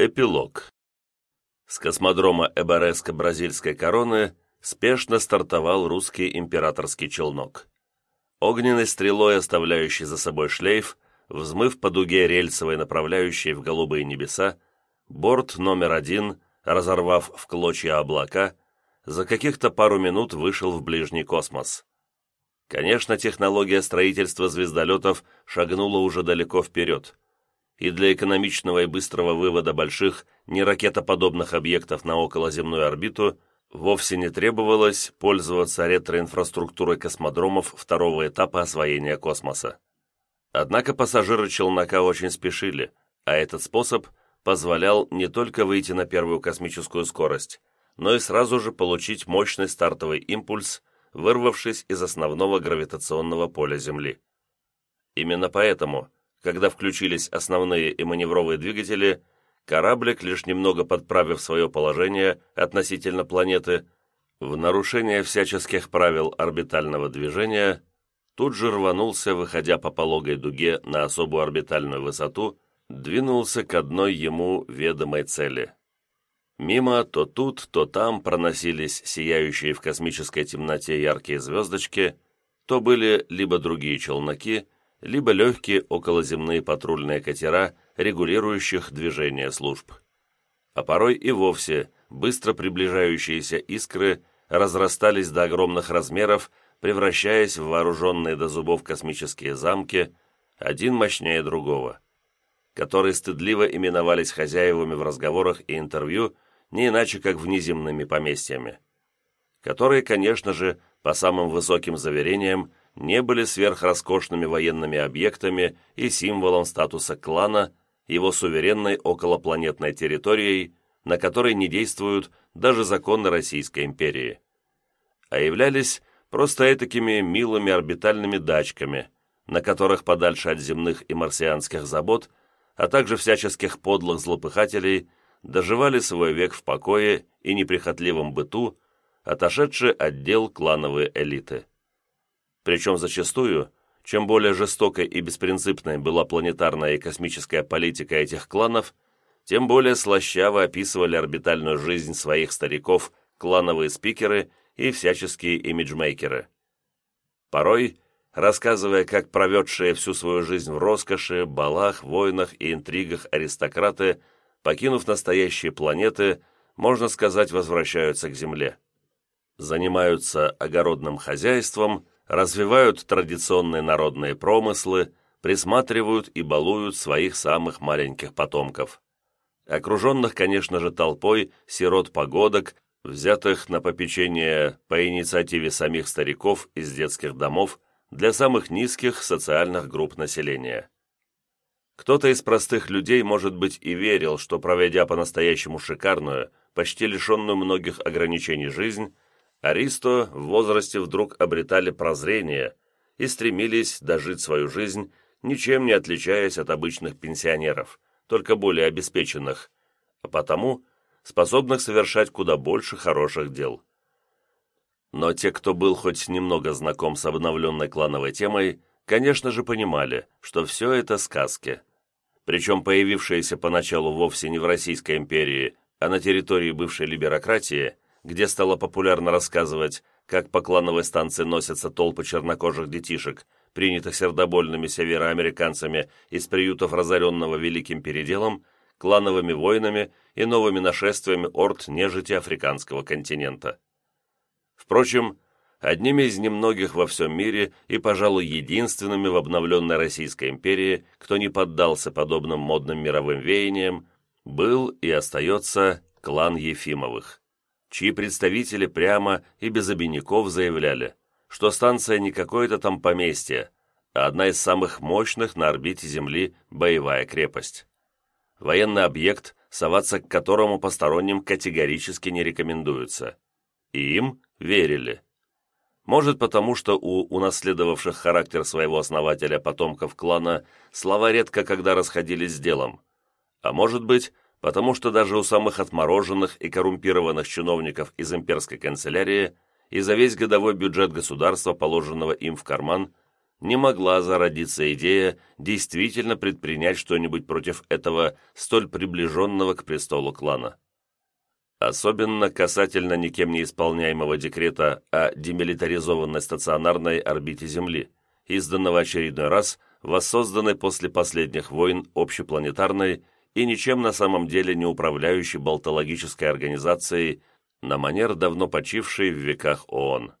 Эпилог. С космодрома Эбореско-Бразильской короны спешно стартовал русский императорский челнок. Огненной стрелой, оставляющий за собой шлейф, взмыв по дуге рельсовой направляющей в голубые небеса, борт номер один, разорвав в клочья облака, за каких-то пару минут вышел в ближний космос. Конечно, технология строительства звездолетов шагнула уже далеко вперед – и для экономичного и быстрого вывода больших, неракетоподобных объектов на околоземную орбиту вовсе не требовалось пользоваться ретроинфраструктурой космодромов второго этапа освоения космоса. Однако пассажиры челнока очень спешили, а этот способ позволял не только выйти на первую космическую скорость, но и сразу же получить мощный стартовый импульс, вырвавшись из основного гравитационного поля Земли. Именно поэтому – когда включились основные и маневровые двигатели, кораблик, лишь немного подправив свое положение относительно планеты, в нарушение всяческих правил орбитального движения, тут же рванулся, выходя по пологой дуге на особую орбитальную высоту, двинулся к одной ему ведомой цели. Мимо то тут, то там проносились сияющие в космической темноте яркие звездочки, то были либо другие челноки, либо легкие околоземные патрульные катера, регулирующих движение служб. А порой и вовсе быстро приближающиеся искры разрастались до огромных размеров, превращаясь в вооруженные до зубов космические замки, один мощнее другого, которые стыдливо именовались хозяевами в разговорах и интервью, не иначе как внеземными поместьями, которые, конечно же, по самым высоким заверениям, не были сверхроскошными военными объектами и символом статуса клана, его суверенной околопланетной территорией, на которой не действуют даже законы Российской империи, а являлись просто этакими милыми орбитальными дачками, на которых подальше от земных и марсианских забот, а также всяческих подлых злопыхателей, доживали свой век в покое и неприхотливом быту, отошедшие отдел клановой элиты. Причем зачастую, чем более жестокой и беспринципной была планетарная и космическая политика этих кланов, тем более слащаво описывали орбитальную жизнь своих стариков клановые спикеры и всяческие имиджмейкеры. Порой, рассказывая, как проведшие всю свою жизнь в роскоши, балах, войнах и интригах аристократы, покинув настоящие планеты, можно сказать, возвращаются к Земле. Занимаются огородным хозяйством – развивают традиционные народные промыслы, присматривают и балуют своих самых маленьких потомков. Окруженных, конечно же, толпой сирот-погодок, взятых на попечение по инициативе самих стариков из детских домов для самых низких социальных групп населения. Кто-то из простых людей, может быть, и верил, что, проведя по-настоящему шикарную, почти лишенную многих ограничений жизнь, Аристо в возрасте вдруг обретали прозрение и стремились дожить свою жизнь, ничем не отличаясь от обычных пенсионеров, только более обеспеченных, а потому способных совершать куда больше хороших дел. Но те, кто был хоть немного знаком с обновленной клановой темой, конечно же понимали, что все это сказки. Причем появившиеся поначалу вовсе не в Российской империи, а на территории бывшей либерократии – где стало популярно рассказывать, как по клановой станции носятся толпы чернокожих детишек, принятых сердобольными североамериканцами из приютов разоренного Великим Переделом, клановыми войнами и новыми нашествиями орд нежити африканского континента. Впрочем, одними из немногих во всем мире и, пожалуй, единственными в обновленной Российской империи, кто не поддался подобным модным мировым веяниям, был и остается клан Ефимовых чьи представители прямо и без обиняков заявляли, что станция не какое-то там поместье, а одна из самых мощных на орбите Земли боевая крепость. Военный объект, соваться к которому посторонним категорически не рекомендуется. И им верили. Может потому, что у унаследовавших характер своего основателя потомков клана слова редко когда расходились с делом. А может быть, потому что даже у самых отмороженных и коррумпированных чиновников из имперской канцелярии и за весь годовой бюджет государства, положенного им в карман, не могла зародиться идея действительно предпринять что-нибудь против этого столь приближенного к престолу клана. Особенно касательно никем не исполняемого декрета о демилитаризованной стационарной орбите Земли, изданного очередной раз воссозданной после последних войн общепланетарной и ничем на самом деле не управляющей болтологической организацией на манер давно почившей в веках ООН.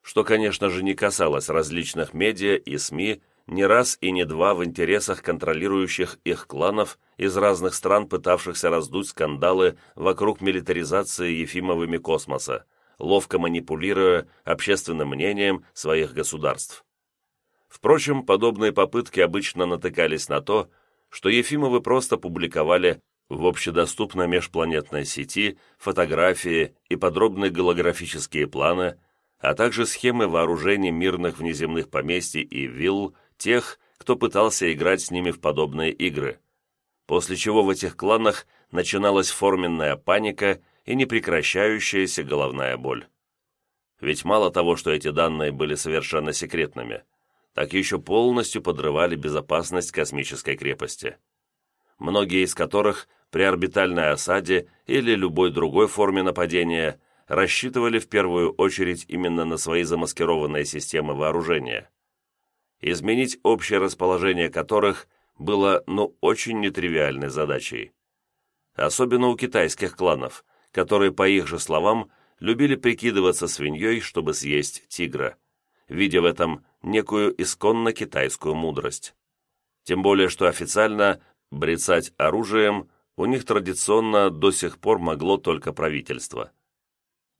Что, конечно же, не касалось различных медиа и СМИ, не раз и не два в интересах контролирующих их кланов из разных стран, пытавшихся раздуть скандалы вокруг милитаризации Ефимовыми космоса, ловко манипулируя общественным мнением своих государств. Впрочем, подобные попытки обычно натыкались на то, что Ефимовы просто публиковали в общедоступной межпланетной сети фотографии и подробные голографические планы, а также схемы вооружений мирных внеземных поместий и вилл тех, кто пытался играть с ними в подобные игры, после чего в этих кланах начиналась форменная паника и непрекращающаяся головная боль. Ведь мало того, что эти данные были совершенно секретными – так еще полностью подрывали безопасность космической крепости. Многие из которых при орбитальной осаде или любой другой форме нападения рассчитывали в первую очередь именно на свои замаскированные системы вооружения. Изменить общее расположение которых было ну очень нетривиальной задачей. Особенно у китайских кланов, которые, по их же словам, любили прикидываться свиньей, чтобы съесть тигра, видя в этом некую исконно китайскую мудрость. Тем более, что официально брецать оружием у них традиционно до сих пор могло только правительство.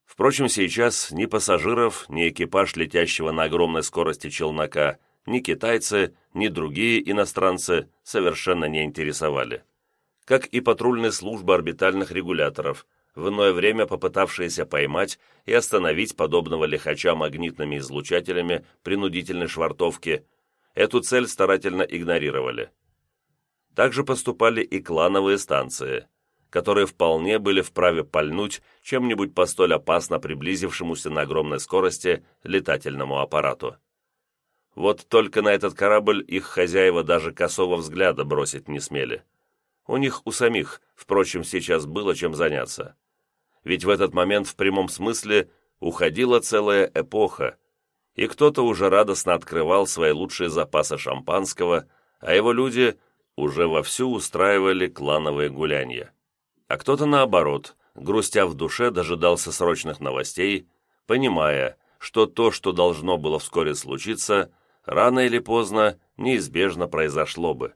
Впрочем, сейчас ни пассажиров, ни экипаж летящего на огромной скорости челнока, ни китайцы, ни другие иностранцы совершенно не интересовали. Как и патрульные службы орбитальных регуляторов, в иное время попытавшиеся поймать и остановить подобного лихача магнитными излучателями принудительной швартовки, эту цель старательно игнорировали. Также поступали и клановые станции, которые вполне были вправе пальнуть чем-нибудь по столь опасно приблизившемуся на огромной скорости летательному аппарату. Вот только на этот корабль их хозяева даже косого взгляда бросить не смели. У них у самих, впрочем, сейчас было чем заняться ведь в этот момент в прямом смысле уходила целая эпоха, и кто-то уже радостно открывал свои лучшие запасы шампанского, а его люди уже вовсю устраивали клановые гулянья. А кто-то, наоборот, грустя в душе, дожидался срочных новостей, понимая, что то, что должно было вскоре случиться, рано или поздно неизбежно произошло бы.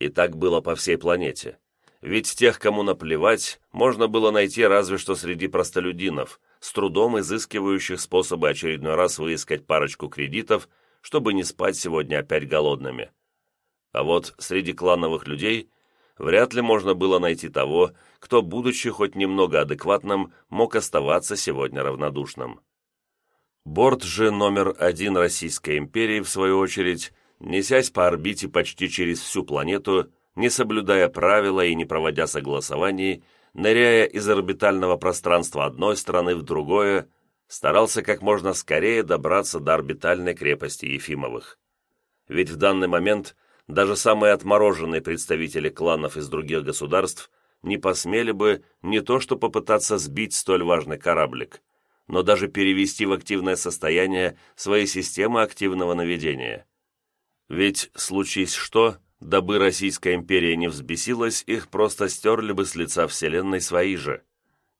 И так было по всей планете ведь тех, кому наплевать, можно было найти разве что среди простолюдинов, с трудом изыскивающих способы очередной раз выискать парочку кредитов, чтобы не спать сегодня опять голодными. А вот среди клановых людей вряд ли можно было найти того, кто, будучи хоть немного адекватным, мог оставаться сегодня равнодушным. Борт же номер один Российской империи, в свою очередь, несясь по орбите почти через всю планету, не соблюдая правила и не проводя согласований, ныряя из орбитального пространства одной страны в другое, старался как можно скорее добраться до орбитальной крепости Ефимовых. Ведь в данный момент даже самые отмороженные представители кланов из других государств не посмели бы не то что попытаться сбить столь важный кораблик, но даже перевести в активное состояние свои системы активного наведения. Ведь, случись что, Дабы Российская империя не взбесилась, их просто стерли бы с лица Вселенной свои же.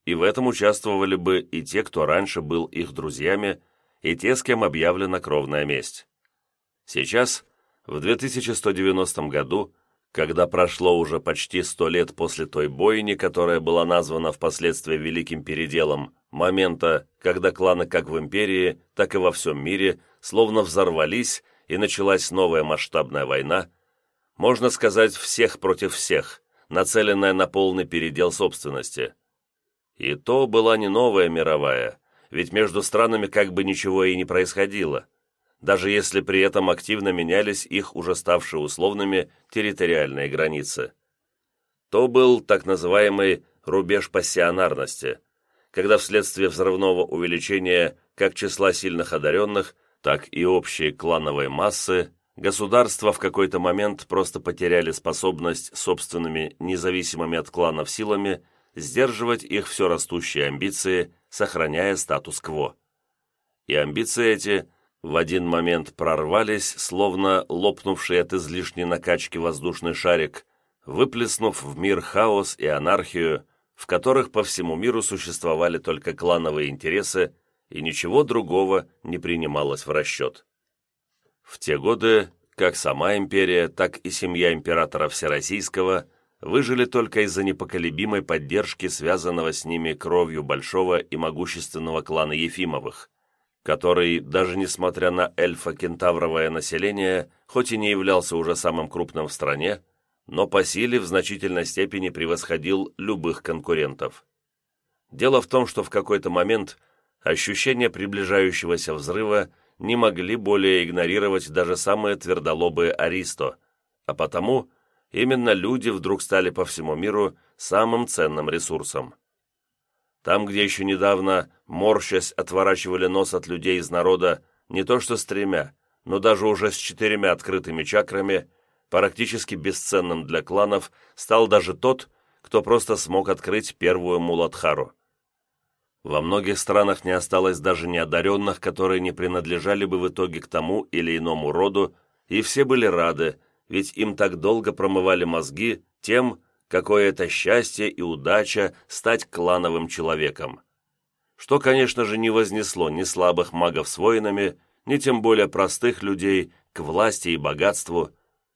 И в этом участвовали бы и те, кто раньше был их друзьями, и те, с кем объявлена кровная месть. Сейчас, в 2190 году, когда прошло уже почти сто лет после той бойни, которая была названа впоследствии Великим Переделом, момента, когда кланы как в империи, так и во всем мире словно взорвались и началась новая масштабная война – можно сказать, всех против всех, нацеленная на полный передел собственности. И то была не новая мировая, ведь между странами как бы ничего и не происходило, даже если при этом активно менялись их уже ставшие условными территориальные границы. То был так называемый рубеж пассионарности, когда вследствие взрывного увеличения как числа сильных одаренных, так и общей клановой массы, государства в какой-то момент просто потеряли способность собственными независимыми от кланов силами сдерживать их все растущие амбиции, сохраняя статус-кво. И амбиции эти в один момент прорвались, словно лопнувший от излишней накачки воздушный шарик, выплеснув в мир хаос и анархию, в которых по всему миру существовали только клановые интересы, и ничего другого не принималось в расчет. В те годы как сама империя, так и семья императора Всероссийского выжили только из-за непоколебимой поддержки связанного с ними кровью большого и могущественного клана Ефимовых, который, даже несмотря на эльфа-кентавровое население, хоть и не являлся уже самым крупным в стране, но по силе в значительной степени превосходил любых конкурентов. Дело в том, что в какой-то момент ощущение приближающегося взрыва не могли более игнорировать даже самые твердолобые аристо, а потому именно люди вдруг стали по всему миру самым ценным ресурсом. Там, где еще недавно, морщась, отворачивали нос от людей из народа не то что с тремя, но даже уже с четырьмя открытыми чакрами – практически бесценным для кланов стал даже тот, кто просто смог открыть первую Муладхару. Во многих странах не осталось даже неодаренных, которые не принадлежали бы в итоге к тому или иному роду, и все были рады, ведь им так долго промывали мозги тем, какое это счастье и удача стать клановым человеком. Что, конечно же, не вознесло ни слабых магов с воинами, ни тем более простых людей к власти и богатству,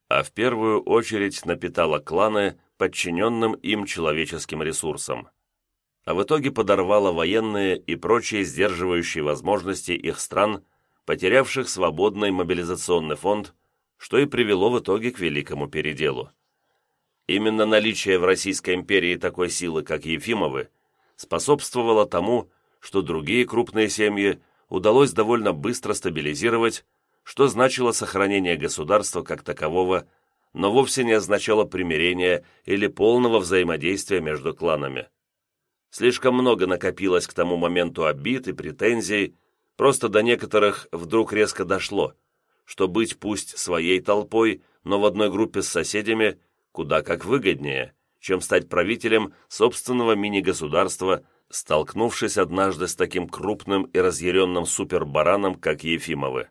а в первую очередь напитала кланы подчиненным им человеческим ресурсам. А в итоге подорвала военные и прочие сдерживающие возможности их стран, потерявших свободный мобилизационный фонд, что и привело в итоге к великому переделу. Именно наличие в Российской империи такой силы, как Ефимовы, способствовало тому, что другие крупные семьи удалось довольно быстро стабилизировать что значило сохранение государства как такового, но вовсе не означало примирения или полного взаимодействия между кланами. Слишком много накопилось к тому моменту обид и претензий, просто до некоторых вдруг резко дошло, что быть пусть своей толпой, но в одной группе с соседями куда как выгоднее, чем стать правителем собственного мини-государства, столкнувшись однажды с таким крупным и разъяренным супербараном, как Ефимовы.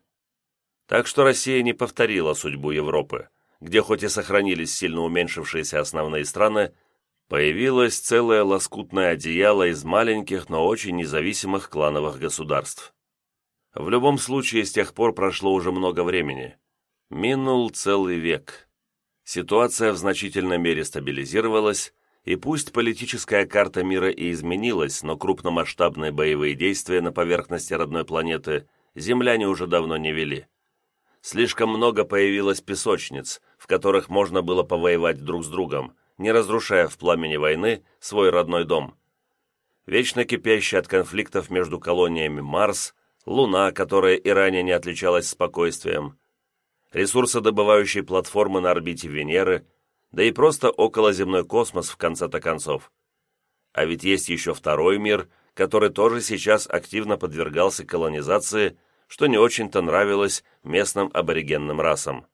Так что Россия не повторила судьбу Европы, где хоть и сохранились сильно уменьшившиеся основные страны, появилось целое лоскутное одеяло из маленьких, но очень независимых клановых государств. В любом случае, с тех пор прошло уже много времени. Минул целый век. Ситуация в значительной мере стабилизировалась, и пусть политическая карта мира и изменилась, но крупномасштабные боевые действия на поверхности родной планеты земляне уже давно не вели слишком много появилось песочниц, в которых можно было повоевать друг с другом, не разрушая в пламени войны свой родной дом. Вечно кипящий от конфликтов между колониями Марс, Луна, которая и ранее не отличалась спокойствием, ресурсодобывающие платформы на орбите Венеры, да и просто околоземной космос в конце-то концов. А ведь есть еще второй мир, который тоже сейчас активно подвергался колонизации что не очень-то нравилось местным аборигенным расам.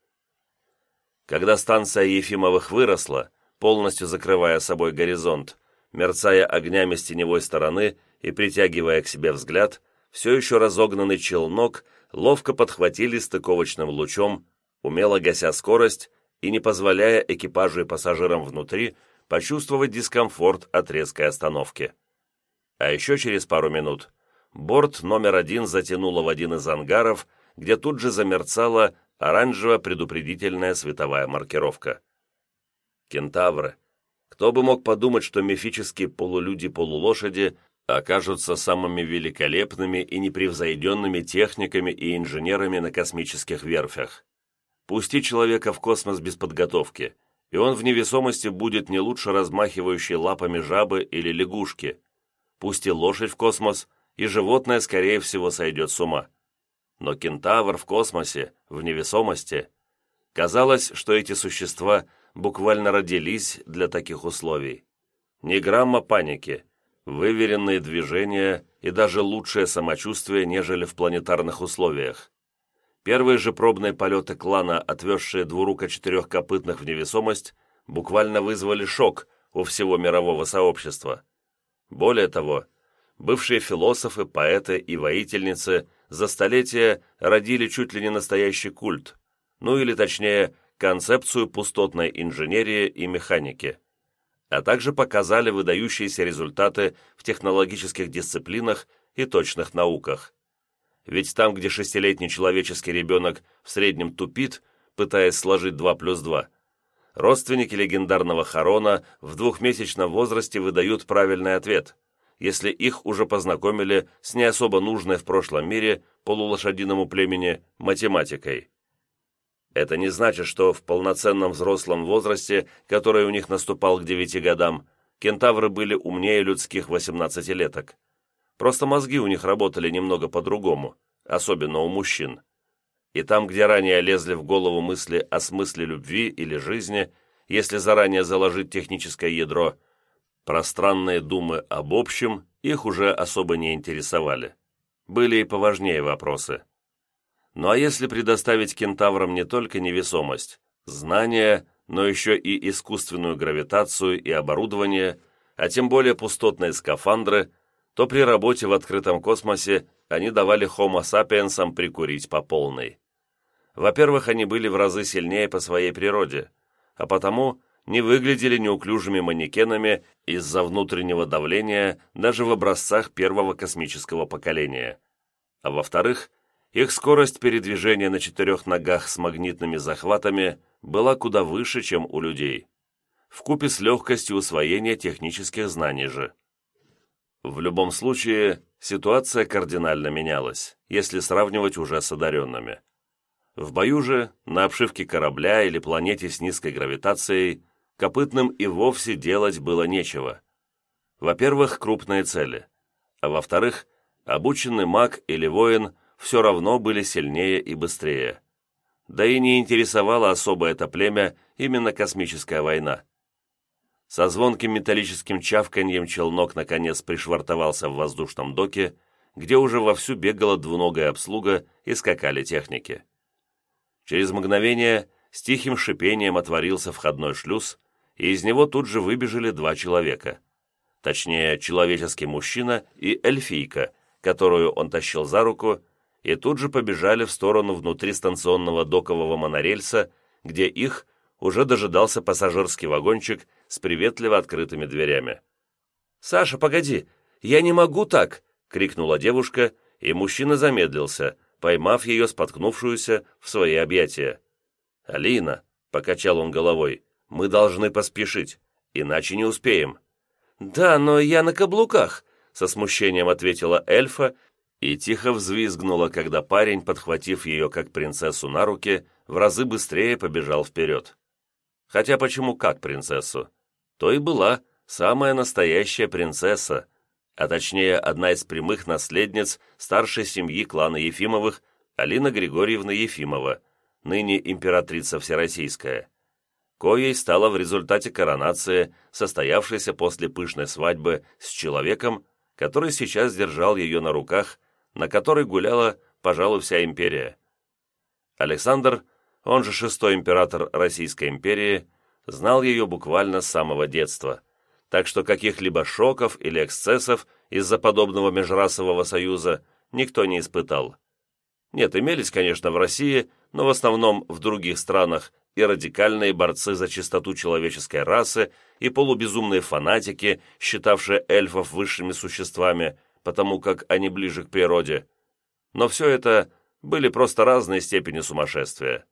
Когда станция Ефимовых выросла, полностью закрывая собой горизонт, мерцая огнями с теневой стороны и притягивая к себе взгляд, все еще разогнанный челнок ловко подхватили стыковочным лучом, умело гася скорость и не позволяя экипажу и пассажирам внутри почувствовать дискомфорт от резкой остановки. А еще через пару минут борт номер один затянуло в один из ангаров, где тут же замерцала оранжево-предупредительная световая маркировка. Кентавры. Кто бы мог подумать, что мифические полулюди-полулошади окажутся самыми великолепными и непревзойденными техниками и инженерами на космических верфях. Пусти человека в космос без подготовки, и он в невесомости будет не лучше размахивающей лапами жабы или лягушки. Пусти лошадь в космос – и животное, скорее всего, сойдет с ума. Но кентавр в космосе, в невесомости. Казалось, что эти существа буквально родились для таких условий. Ни грамма паники, выверенные движения и даже лучшее самочувствие, нежели в планетарных условиях. Первые же пробные полеты клана, отвезшие двуруко четырехкопытных в невесомость, буквально вызвали шок у всего мирового сообщества. Более того, бывшие философы, поэты и воительницы за столетия родили чуть ли не настоящий культ, ну или точнее, концепцию пустотной инженерии и механики, а также показали выдающиеся результаты в технологических дисциплинах и точных науках. Ведь там, где шестилетний человеческий ребенок в среднем тупит, пытаясь сложить 2 плюс 2, родственники легендарного Харона в двухмесячном возрасте выдают правильный ответ, если их уже познакомили с не особо нужной в прошлом мире полулошадиному племени математикой. Это не значит, что в полноценном взрослом возрасте, который у них наступал к девяти годам, кентавры были умнее людских восемнадцатилеток. Просто мозги у них работали немного по-другому, особенно у мужчин. И там, где ранее лезли в голову мысли о смысле любви или жизни, если заранее заложить техническое ядро, пространные думы об общем их уже особо не интересовали. Были и поважнее вопросы. Ну а если предоставить кентаврам не только невесомость, знания, но еще и искусственную гравитацию и оборудование, а тем более пустотные скафандры, то при работе в открытом космосе они давали Homo sapiensам прикурить по полной. Во-первых, они были в разы сильнее по своей природе, а потому не выглядели неуклюжими манекенами из-за внутреннего давления даже в образцах первого космического поколения. А во-вторых, их скорость передвижения на четырех ногах с магнитными захватами была куда выше, чем у людей, вкупе с легкостью усвоения технических знаний же. В любом случае, ситуация кардинально менялась, если сравнивать уже с одаренными. В бою же, на обшивке корабля или планете с низкой гравитацией, копытным и вовсе делать было нечего. Во-первых, крупные цели, а во-вторых, обученный маг или воин все равно были сильнее и быстрее. Да и не интересовало особо это племя именно космическая война. Со звонким металлическим чавканьем челнок наконец пришвартовался в воздушном доке, где уже вовсю бегала двуногая обслуга и скакали техники. Через мгновение с тихим шипением отворился входной шлюз, и из него тут же выбежали два человека. Точнее, человеческий мужчина и эльфийка, которую он тащил за руку и тут же побежали в сторону внутристанционного докового монорельса, где их уже дожидался пассажирский вагончик с приветливо открытыми дверями. «Саша, погоди! Я не могу так!» — крикнула девушка, и мужчина замедлился, поймав ее споткнувшуюся в свои объятия. «Алина!» — покачал он головой. «Мы должны поспешить, иначе не успеем». «Да, но я на каблуках!» — со смущением ответила эльфа и тихо взвизгнула, когда парень, подхватив ее как принцессу на руки, в разы быстрее побежал вперед. Хотя почему как принцессу? То и была самая настоящая принцесса, а точнее одна из прямых наследниц старшей семьи клана Ефимовых, Алина Григорьевна Ефимова, ныне императрица Всероссийская. Коей стала в результате коронации, состоявшейся после пышной свадьбы с человеком, который сейчас держал ее на руках на которой гуляла, пожалуй, вся империя. Александр, он же шестой император Российской империи, знал ее буквально с самого детства, так что каких-либо шоков или эксцессов из-за подобного межрасового союза никто не испытал. Нет, имелись, конечно, в России, но в основном в других странах и радикальные борцы за чистоту человеческой расы, и полубезумные фанатики, считавшие эльфов высшими существами – потому как они ближе к природе, но все это были просто разные степени сумасшествия.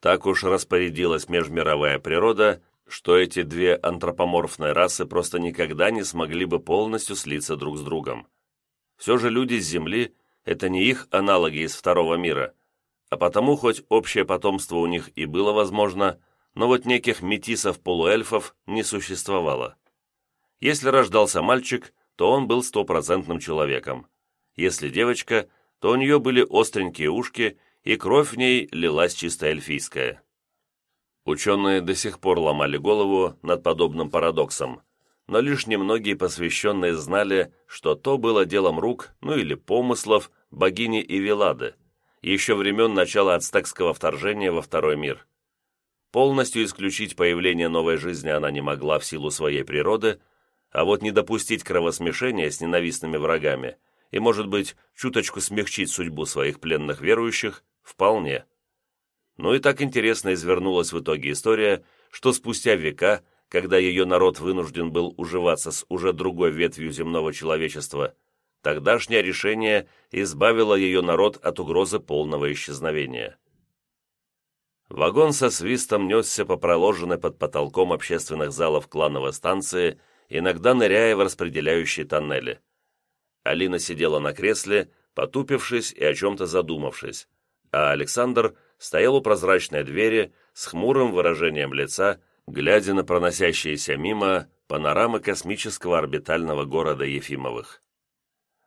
Так уж распорядилась межмировая природа, что эти две антропоморфные расы просто никогда не смогли бы полностью слиться друг с другом. Все же люди с Земли – это не их аналоги из второго мира, а потому хоть общее потомство у них и было возможно, но вот неких метисов-полуэльфов не существовало. Если рождался мальчик, то он был стопроцентным человеком. Если девочка, то у нее были остренькие ушки, и кровь в ней лилась чисто эльфийская. Ученые до сих пор ломали голову над подобным парадоксом, но лишь немногие посвященные знали, что то было делом рук, ну или помыслов, богини Ивелады, еще времен начала ацтекского вторжения во Второй мир. Полностью исключить появление новой жизни она не могла в силу своей природы, а вот не допустить кровосмешения с ненавистными врагами и, может быть, чуточку смягчить судьбу своих пленных верующих – вполне. Ну и так интересно извернулась в итоге история, что спустя века, когда ее народ вынужден был уживаться с уже другой ветвью земного человечества, тогдашнее решение избавило ее народ от угрозы полного исчезновения. Вагон со свистом несся по проложенной под потолком общественных залов клановой станции, иногда ныряя в распределяющие тоннели. Алина сидела на кресле, потупившись и о чем-то задумавшись, а Александр стоял у прозрачной двери с хмурым выражением лица, глядя на проносящиеся мимо панорамы космического орбитального города Ефимовых.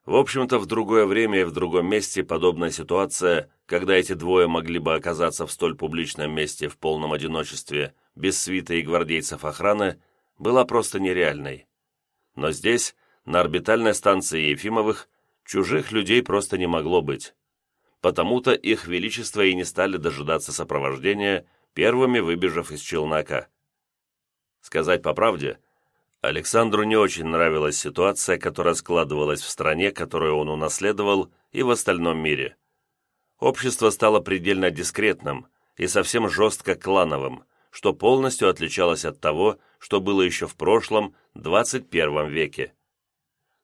В общем-то, в другое время и в другом месте подобная ситуация, когда эти двое могли бы оказаться в столь публичном месте в полном одиночестве, без свита и гвардейцев охраны, была просто нереальной. Но здесь, на орбитальной станции Ефимовых, чужих людей просто не могло быть. Потому-то их величество и не стали дожидаться сопровождения, первыми выбежав из челнока. Сказать по правде, Александру не очень нравилась ситуация, которая складывалась в стране, которую он унаследовал, и в остальном мире. Общество стало предельно дискретным и совсем жестко клановым, что полностью отличалось от того, что было еще в прошлом, 21 веке.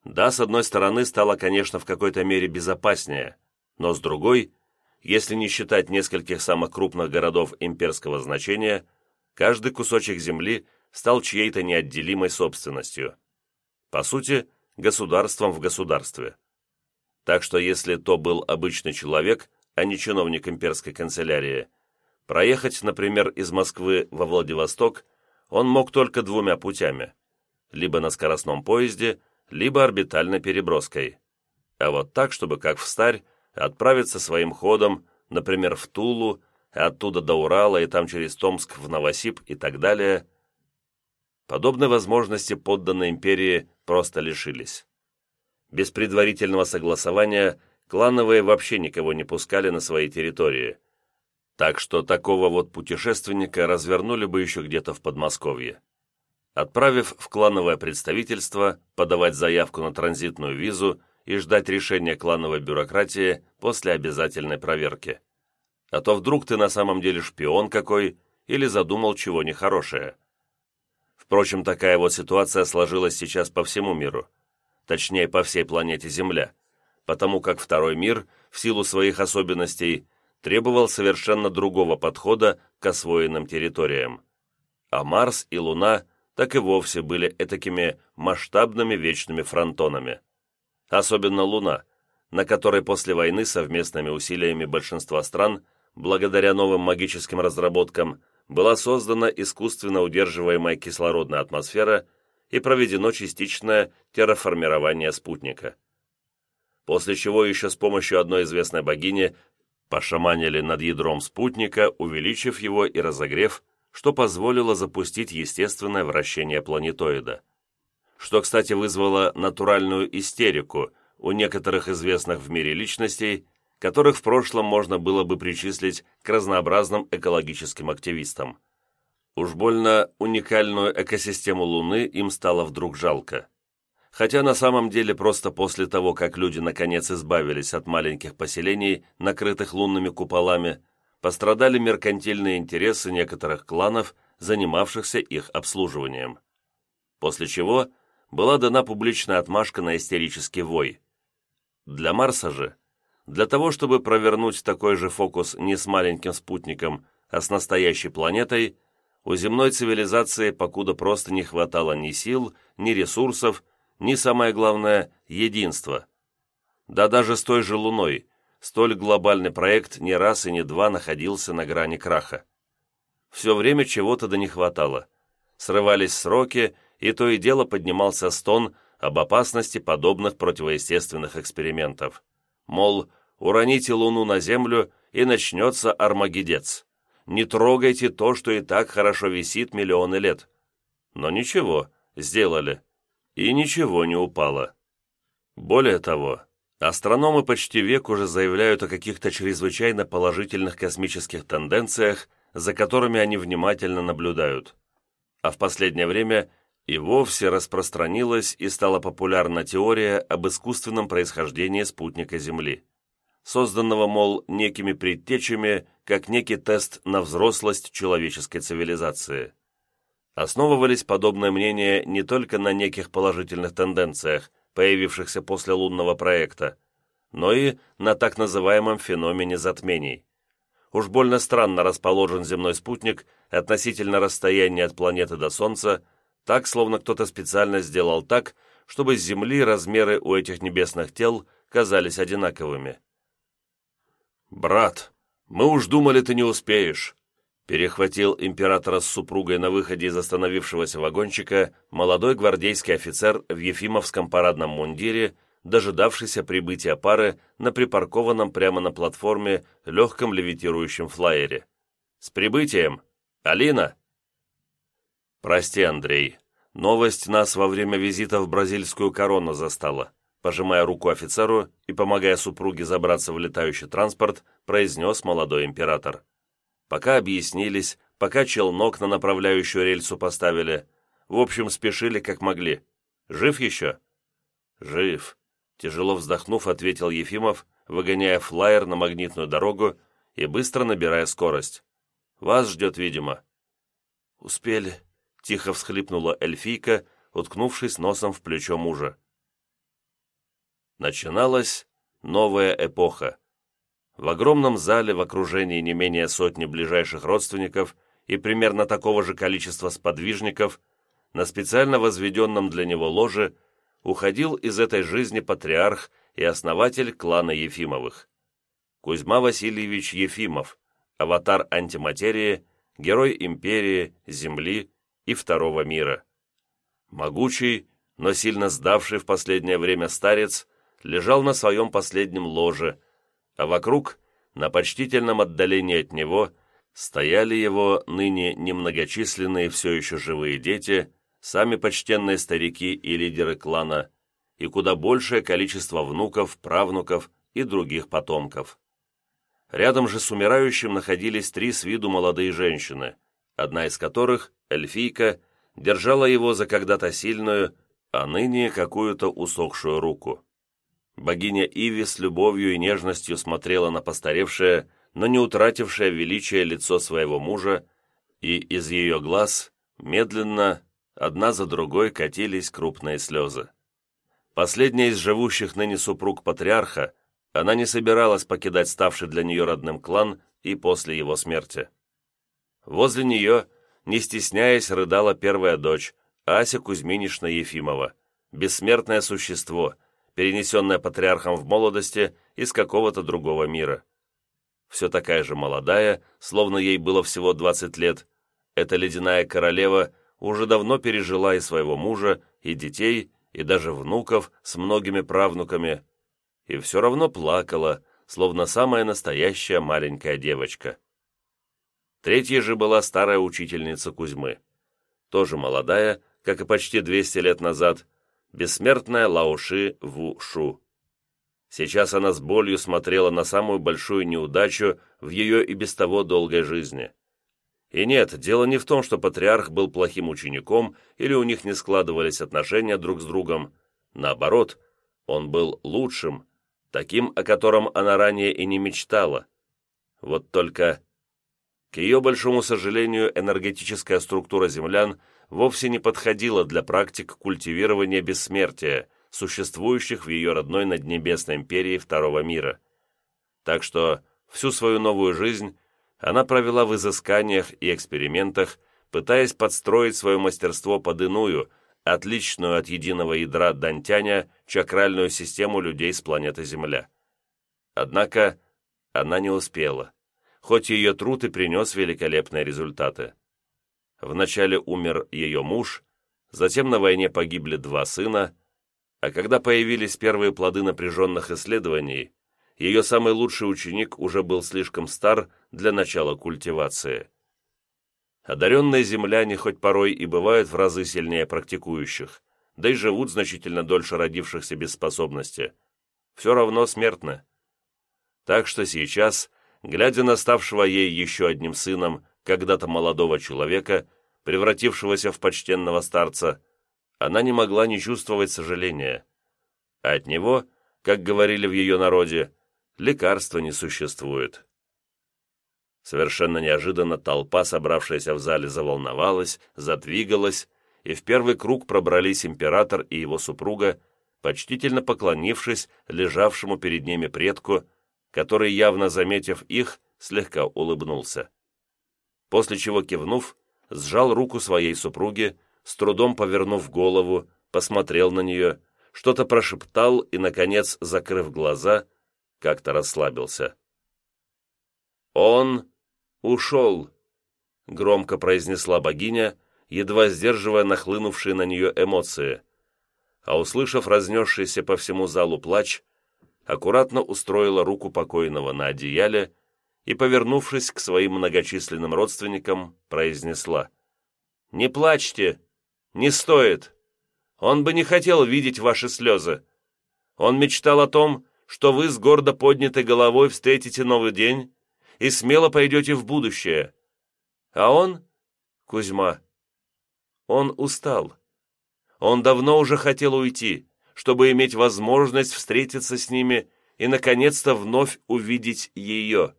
Да, с одной стороны, стало, конечно, в какой-то мере безопаснее, но с другой, если не считать нескольких самых крупных городов имперского значения, каждый кусочек земли стал чьей-то неотделимой собственностью. По сути, государством в государстве. Так что если то был обычный человек, а не чиновник имперской канцелярии, проехать, например, из Москвы во Владивосток он мог только двумя путями – либо на скоростном поезде, либо орбитальной переброской. А вот так, чтобы как в старь, отправиться своим ходом, например, в Тулу, оттуда до Урала и там через Томск в Новосиб и так далее. Подобной возможности подданные империи просто лишились. Без предварительного согласования клановые вообще никого не пускали на свои территории. Так что такого вот путешественника развернули бы еще где-то в Подмосковье. Отправив в клановое представительство подавать заявку на транзитную визу и ждать решения клановой бюрократии после обязательной проверки. А то вдруг ты на самом деле шпион какой или задумал чего нехорошее. Впрочем, такая вот ситуация сложилась сейчас по всему миру, точнее, по всей планете Земля, потому как Второй мир, в силу своих особенностей, требовал совершенно другого подхода к освоенным территориям. А Марс и Луна так и вовсе были этакими масштабными вечными фронтонами особенно Луна, на которой после войны совместными усилиями большинства стран, благодаря новым магическим разработкам, была создана искусственно удерживаемая кислородная атмосфера и проведено частичное терраформирование спутника. После чего еще с помощью одной известной богини пошаманили над ядром спутника, увеличив его и разогрев, что позволило запустить естественное вращение планетоида что, кстати, вызвало натуральную истерику у некоторых известных в мире личностей, которых в прошлом можно было бы причислить к разнообразным экологическим активистам. Уж больно уникальную экосистему Луны им стало вдруг жалко. Хотя на самом деле просто после того, как люди наконец избавились от маленьких поселений, накрытых лунными куполами, пострадали меркантильные интересы некоторых кланов, занимавшихся их обслуживанием. После чего – была дана публичная отмашка на истерический вой. Для Марса же, для того, чтобы провернуть такой же фокус не с маленьким спутником, а с настоящей планетой, у земной цивилизации покуда просто не хватало ни сил, ни ресурсов, ни, самое главное, единства. Да даже с той же Луной, столь глобальный проект не раз и не два находился на грани краха. Все время чего-то да не хватало. Срывались сроки, и то и дело поднимался стон об опасности подобных противоестественных экспериментов. Мол, уроните Луну на Землю, и начнется Армагедец. Не трогайте то, что и так хорошо висит миллионы лет. Но ничего, сделали. И ничего не упало. Более того, Астрономы почти век уже заявляют о каких-то чрезвычайно положительных космических тенденциях, за которыми они внимательно наблюдают. А в последнее время и вовсе распространилась и стала популярна теория об искусственном происхождении спутника Земли, созданного, мол, некими предтечами, как некий тест на взрослость человеческой цивилизации. Основывались подобные мнения не только на неких положительных тенденциях, появившихся после лунного проекта, но и на так называемом феномене затмений. Уж больно странно расположен земной спутник относительно расстояния от планеты до Солнца, так, словно кто-то специально сделал так, чтобы с Земли размеры у этих небесных тел казались одинаковыми. «Брат, мы уж думали, ты не успеешь», перехватил императора с супругой на выходе из остановившегося вагончика молодой гвардейский офицер в ефимовском парадном мундире, дожидавшийся прибытия пары на припаркованном прямо на платформе легком левитирующем флайере. «С прибытием! Алина!» «Прости, Андрей. Новость нас во время визита в бразильскую корону застала», пожимая руку офицеру и помогая супруге забраться в летающий транспорт, произнес молодой император. Пока объяснились, пока челнок на направляющую рельсу поставили, в общем, спешили как могли. Жив еще?» «Жив», — тяжело вздохнув, ответил Ефимов, выгоняя флайер на магнитную дорогу и быстро набирая скорость. «Вас ждет, видимо». «Успели», тихо всхлипнула эльфийка, уткнувшись носом в плечо мужа. Начиналась новая эпоха. В огромном зале в окружении не менее сотни ближайших родственников и примерно такого же количества сподвижников на специально возведенном для него ложе уходил из этой жизни патриарх и основатель клана Ефимовых. Кузьма Васильевич Ефимов, аватар антиматерии, герой империи, земли, и второго мира. Могучий, но сильно сдавший в последнее время старец, лежал на своем последнем ложе, а вокруг, на почтительном отдалении от него, стояли его ныне немногочисленные все еще живые дети, сами почтенные старики и лидеры клана, и куда большее количество внуков, правнуков и других потомков. Рядом же с умирающим находились три с виду молодые женщины, одна из которых, эльфийка, держала его за когда-то сильную, а ныне какую-то усохшую руку. Богиня Иви с любовью и нежностью смотрела на постаревшее, но не утратившее величие лицо своего мужа, и из ее глаз медленно, одна за другой, катились крупные слезы. Последняя из живущих ныне супруг патриарха, она не собиралась покидать ставший для нее родным клан и после его смерти. Возле нее, не стесняясь, рыдала первая дочь, Ася Кузьминишна Ефимова, бессмертное существо, перенесенное патриархом в молодости из какого-то другого мира. Все такая же молодая, словно ей было всего 20 лет, эта ледяная королева уже давно пережила и своего мужа, и детей, и даже внуков с многими правнуками, и все равно плакала, словно самая настоящая маленькая девочка. Третьей же была старая учительница Кузьмы. Тоже молодая, как и почти 200 лет назад, бессмертная Лауши Ву-Шу. Сейчас она с болью смотрела на самую большую неудачу в ее и без того долгой жизни. И нет, дело не в том, что патриарх был плохим учеником или у них не складывались отношения друг с другом. Наоборот, он был лучшим, таким, о котором она ранее и не мечтала. Вот только к ее большому сожалению, энергетическая структура землян вовсе не подходила для практик культивирования бессмертия, существующих в ее родной Наднебесной империи Второго мира. Так что всю свою новую жизнь она провела в изысканиях и экспериментах, пытаясь подстроить свое мастерство под иную, отличную от единого ядра Дантяня, чакральную систему людей с планеты Земля. Однако она не успела хоть ее труд и принес великолепные результаты. Вначале умер ее муж, затем на войне погибли два сына, а когда появились первые плоды напряженных исследований, ее самый лучший ученик уже был слишком стар для начала культивации. Одаренные земляне хоть порой и бывают в разы сильнее практикующих, да и живут значительно дольше родившихся без способности. все равно смертны. Так что сейчас, глядя на ставшего ей еще одним сыном когда-то молодого человека, превратившегося в почтенного старца, она не могла не чувствовать сожаления. А от него, как говорили в ее народе, лекарства не существует. Совершенно неожиданно толпа, собравшаяся в зале, заволновалась, задвигалась, и в первый круг пробрались император и его супруга, почтительно поклонившись лежавшему перед ними предку, который, явно заметив их, слегка улыбнулся. После чего, кивнув, сжал руку своей супруги, с трудом повернув голову, посмотрел на нее, что-то прошептал и, наконец, закрыв глаза, как-то расслабился. «Он ушел», — громко произнесла богиня, едва сдерживая нахлынувшие на нее эмоции, а, услышав разнесшийся по всему залу плач, аккуратно устроила руку покойного на одеяле и, повернувшись к своим многочисленным родственникам, произнесла «Не плачьте! Не стоит! Он бы не хотел видеть ваши слезы! Он мечтал о том, что вы с гордо поднятой головой встретите новый день и смело пойдете в будущее. А он, Кузьма, он устал. Он давно уже хотел уйти, чтобы иметь возможность встретиться с ними и, наконец-то, вновь увидеть ее.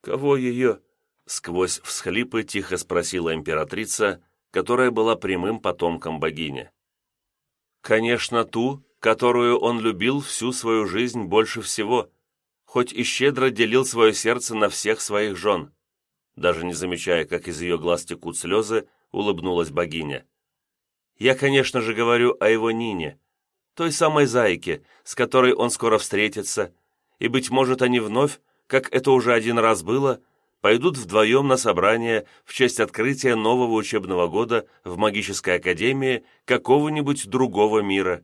«Кого ее?» — сквозь всхлипы тихо спросила императрица, которая была прямым потомком богини. «Конечно, ту, которую он любил всю свою жизнь больше всего, хоть и щедро делил свое сердце на всех своих жен». Даже не замечая, как из ее глаз текут слезы, улыбнулась богиня. «Я, конечно же, говорю о его Нине, той самой зайке, с которой он скоро встретится, и, быть может, они вновь как это уже один раз было, пойдут вдвоем на собрание в честь открытия нового учебного года в магической академии какого-нибудь другого мира,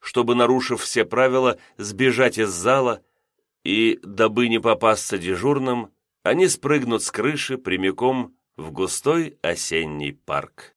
чтобы, нарушив все правила, сбежать из зала и, дабы не попасться дежурным, они спрыгнут с крыши прямиком в густой осенний парк.